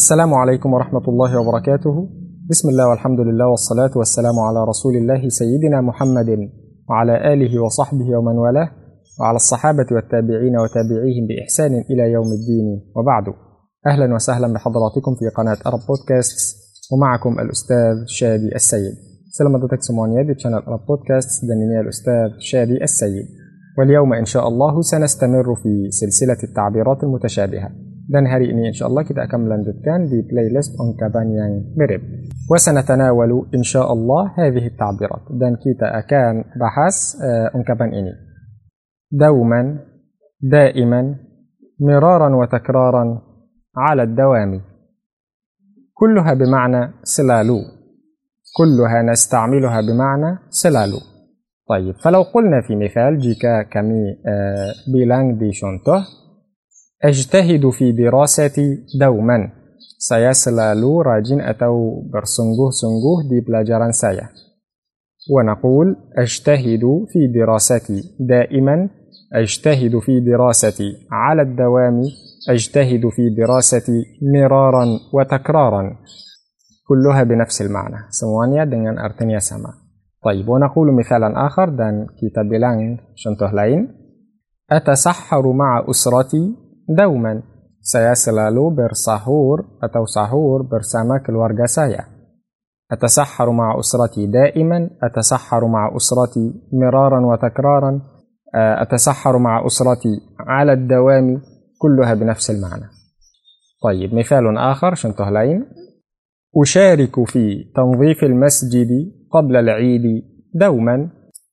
السلام عليكم ورحمة الله وبركاته. بسم الله والحمد لله والصلاة والسلام على رسول الله سيدنا محمد وعلى آله وصحبه ومن والاه وعلى الصحابة والتابعين وتابعيهم بإحسان إلى يوم الدين. وبعد أهلا وسهلا بحضراتكم في قناة أرب بودكاست ومعكم الأستاذ شادي السيد. semuanya di channel Arab Podcast dan ini الأستاذ شادي السيد. واليوم إن شاء الله سنستمر في سلسلة التعبيرات المتشابهة. Dan hari ini insya Allah kita akan melanjutkan di playlist ungkapan yang mirip. وسنتناول إن شاء الله هذه التعبيرات dan kita akan bahas uh, ungkapan ini. دوما دائما مرارا وتكرارا على الدوام كلها بمعنى سلالو كلها نستعملها بمعنى سلالو طيب فلو قلنا في مثال جيكا كمي bilang di contoh أجتهد في دراستي دوما. Saya selalu rajin atau bersungguh-sungguh di pelajaran saya. ونقول أجتهد في دراستي دائما. أجتهد في دراستي على الدوام. أجتهد في دراستي مرارا وتكرارا. كلها بنفس المعنى. semuanya dengan artinya sama. طيب ونقول مثالا آخر dan kita bilang contoh lain. أتسحر مع أسرتي؟ دوما saya selalu bersahur atau sahur bersama saya. أتسحر مع أسرتي دائما أتسحر مع أسرتي مرارا وتكرارا أتسحر مع أسرتي على الدوام كلها بنفس المعنى طيب مثال آخر lain. أشارك في تنظيف المسجد قبل العيد دوما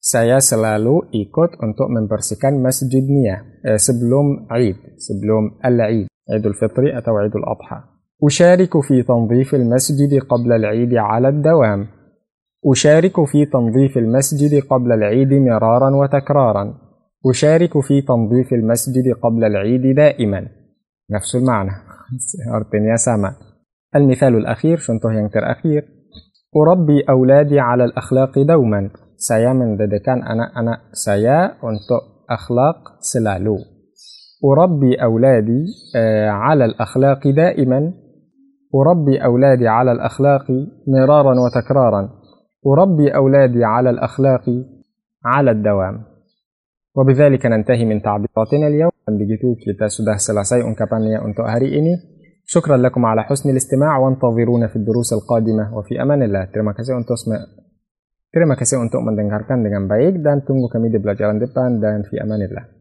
saya selalu ikut untuk membersihkan masjid Nia eh, sebelum Eid, sebelum Al-Eid, Idul Fitri atau Idul Adha. أشارك في تنظيف المسجد قبل العيد على الدوام. أشارك في تنظيف المسجد قبل العيد مرارا وتكرارا. أشارك في تنظيف المسجد قبل العيد دائما. نفس المعنى. artinya sama. المثال الأخير contoh yang terakhir أربي أولادي على الأخلاق دوما saya mendidikan anak-anak saya untuk akhlak selalu. أربي أولادي على الأخلاق دائما أربي أولادي على الأخلاق مرارا وتكرارا أربي أولادي على الأخلاق على الدوام وبذلك ننتهي من تعبيراتنا اليوم begitu kita sudah selesai ungkapannya untuk hari ini. شكرا لكم على حسن الاستماع وانتظرونا في الدروس القادمة وفي أمان الله terima kasih untuk terima kasih untuk mendengarkan dengan baik dan tunggu kami di pelajaran depan dan fi amanillah